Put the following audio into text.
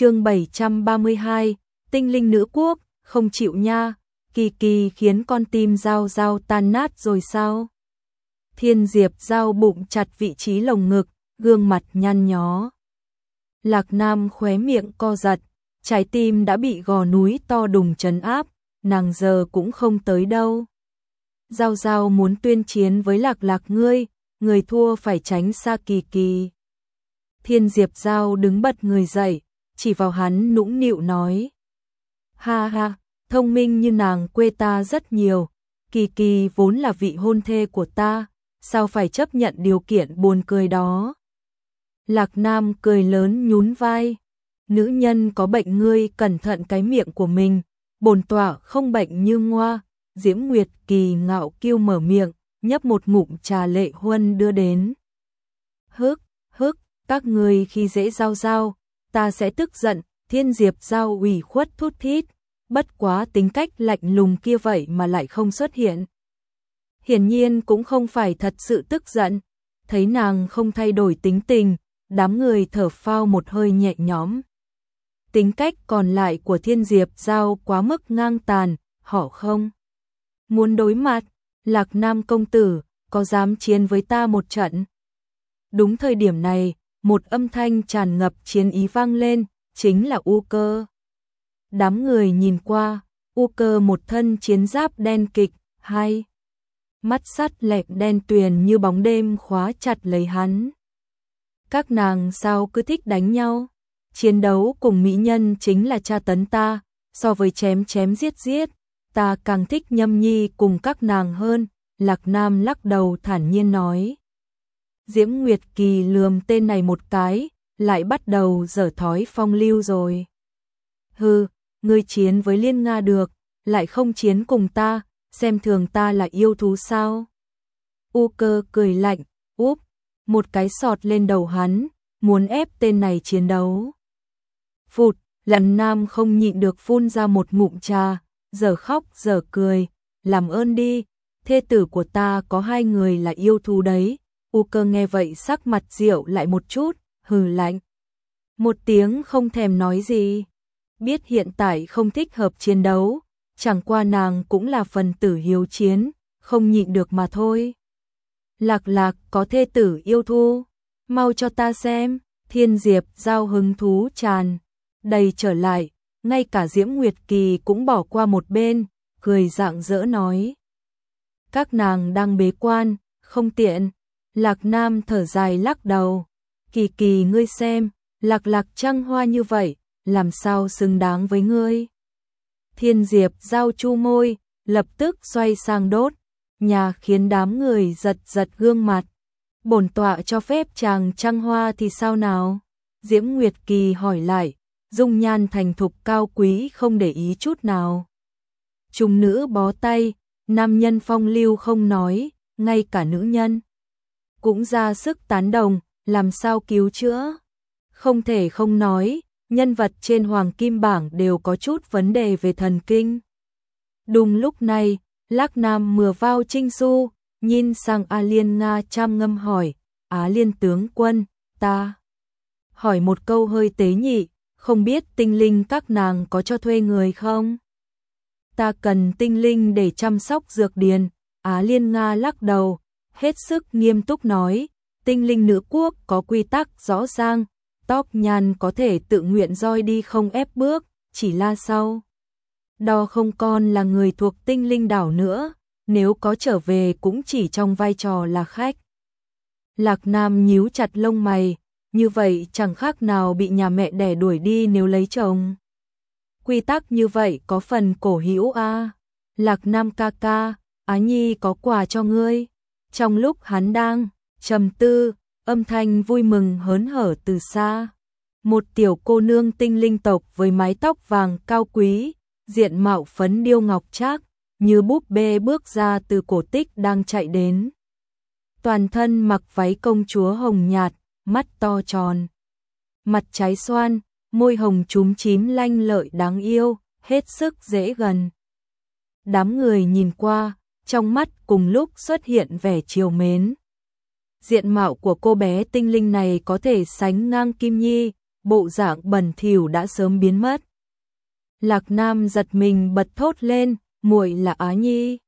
chương 732, tinh linh nữ quốc, không chịu nha, kỳ kỳ khiến con tim giao giao tan nát rồi sao? Thiên Diệp giao bụng chặt vị trí lồng ngực, gương mặt nhăn nhó. Lạc Nam khóe miệng co giật, trái tim đã bị gò núi to đùng chấn áp, nàng giờ cũng không tới đâu. Giao giao muốn tuyên chiến với lạc lạc ngươi, người thua phải tránh xa kỳ kỳ. Thiên Diệp Giao đứng bật người dậy, chỉ vào hắn nũng nịu nói. Ha ha, thông minh như nàng quê ta rất nhiều, kỳ kỳ vốn là vị hôn thê của ta, sao phải chấp nhận điều kiện buồn cười đó. Lạc Nam cười lớn nhún vai, nữ nhân có bệnh ngươi cẩn thận cái miệng của mình, bồn tỏa không bệnh như ngoa, Diễm Nguyệt kỳ ngạo kiêu mở miệng, nhấp một ngụm trà lệ huân đưa đến. Hức, hức, các ngươi khi dễ giao giao, ta sẽ tức giận, thiên diệp giao ủy khuất thút thít, bất quá tính cách lạnh lùng kia vậy mà lại không xuất hiện. Hiển nhiên cũng không phải thật sự tức giận, thấy nàng không thay đổi tính tình, đám người thở phao một hơi nhẹ nhõm. Tính cách còn lại của thiên diệp giao quá mức ngang tàn, họ không. Muốn đối mặt, lạc nam công tử, có dám chiến với ta một trận? Đúng thời điểm này, một âm thanh tràn ngập chiến ý vang lên, chính là U cơ. Đám người nhìn qua, U cơ một thân chiến giáp đen kịch, hai mắt sắt lẹt đen tuyền như bóng đêm khóa chặt lấy hắn. Các nàng sao cứ thích đánh nhau? Chiến đấu cùng mỹ nhân chính là tra tấn ta, so với chém chém giết giết, ta càng thích nhâm nhi cùng các nàng hơn, Lạc Nam lắc đầu thản nhiên nói. Diễm Nguyệt Kỳ lườm tên này một cái, lại bắt đầu dở thói phong lưu rồi. Hừ, ngươi chiến với Liên Nga được, lại không chiến cùng ta, xem thường ta là yêu thú sao? U cơ cười lạnh, úp, một cái sọt lên đầu hắn, muốn ép tên này chiến đấu. Phụt, lần nam không nhịn được phun ra một ngụm trà, giờ khóc giờ cười, làm ơn đi, thê tử của ta có hai người là yêu thú đấy, U cơ nghe vậy sắc mặt rượu lại một chút, hừ lạnh. Một tiếng không thèm nói gì. Biết hiện tại không thích hợp chiến đấu, chẳng qua nàng cũng là phần tử hiếu chiến, không nhịn được mà thôi. Lạc lạc có thê tử yêu thu, mau cho ta xem, thiên diệp giao hứng thú tràn, đầy trở lại, ngay cả Diễm Nguyệt Kỳ cũng bỏ qua một bên, cười dạng dỡ nói. Các nàng đang bế quan, không tiện. Lạc Nam thở dài lắc đầu. Kỳ kỳ ngươi xem, lạc lạc trăng hoa như vậy, làm sao xứng đáng với ngươi. Thiên Diệp giao chu môi, lập tức xoay sang đốt, nhà khiến đám người giật giật gương mặt. Bổn tọa cho phép chàng trăng hoa thì sao nào? Diễm Nguyệt Kỳ hỏi lại, dung nhan thành thục cao quý không để ý chút nào. Trung nữ bó tay, nam nhân phong lưu không nói, ngay cả nữ nhân cũng ra sức tán đồng, làm sao cứu chữa. Không thể không nói, nhân vật trên hoàng kim bảng đều có chút vấn đề về thần kinh. Đúng lúc này, Lạc Nam mưa vào trinh su, nhìn sang A Liên Nga chăm ngâm hỏi, Á Liên tướng quân, ta. Hỏi một câu hơi tế nhị, không biết tinh linh các nàng có cho thuê người không? Ta cần tinh linh để chăm sóc dược điền, Á Liên Nga lắc đầu, hết sức nghiêm túc nói, tinh linh nữ quốc có quy tắc rõ ràng, tóc nhàn có thể tự nguyện roi đi không ép bước, chỉ la sau. Đo không còn là người thuộc tinh linh đảo nữa, nếu có trở về cũng chỉ trong vai trò là khách. Lạc Nam nhíu chặt lông mày, như vậy chẳng khác nào bị nhà mẹ đẻ đuổi đi nếu lấy chồng. Quy tắc như vậy có phần cổ hữu a. Lạc Nam ca ca, Á Nhi có quà cho ngươi. Trong lúc hắn đang trầm tư, âm thanh vui mừng hớn hở từ xa. Một tiểu cô nương tinh linh tộc với mái tóc vàng cao quý, diện mạo phấn điêu ngọc trác, như búp bê bước ra từ cổ tích đang chạy đến. Toàn thân mặc váy công chúa hồng nhạt, mắt to tròn. Mặt trái xoan, môi hồng trúm chím lanh lợi đáng yêu, hết sức dễ gần. Đám người nhìn qua, trong mắt cùng lúc xuất hiện vẻ chiều mến. Diện mạo của cô bé tinh linh này có thể sánh ngang Kim Nhi, bộ dạng bẩn thỉu đã sớm biến mất. Lạc Nam giật mình bật thốt lên, muội là Á Nhi.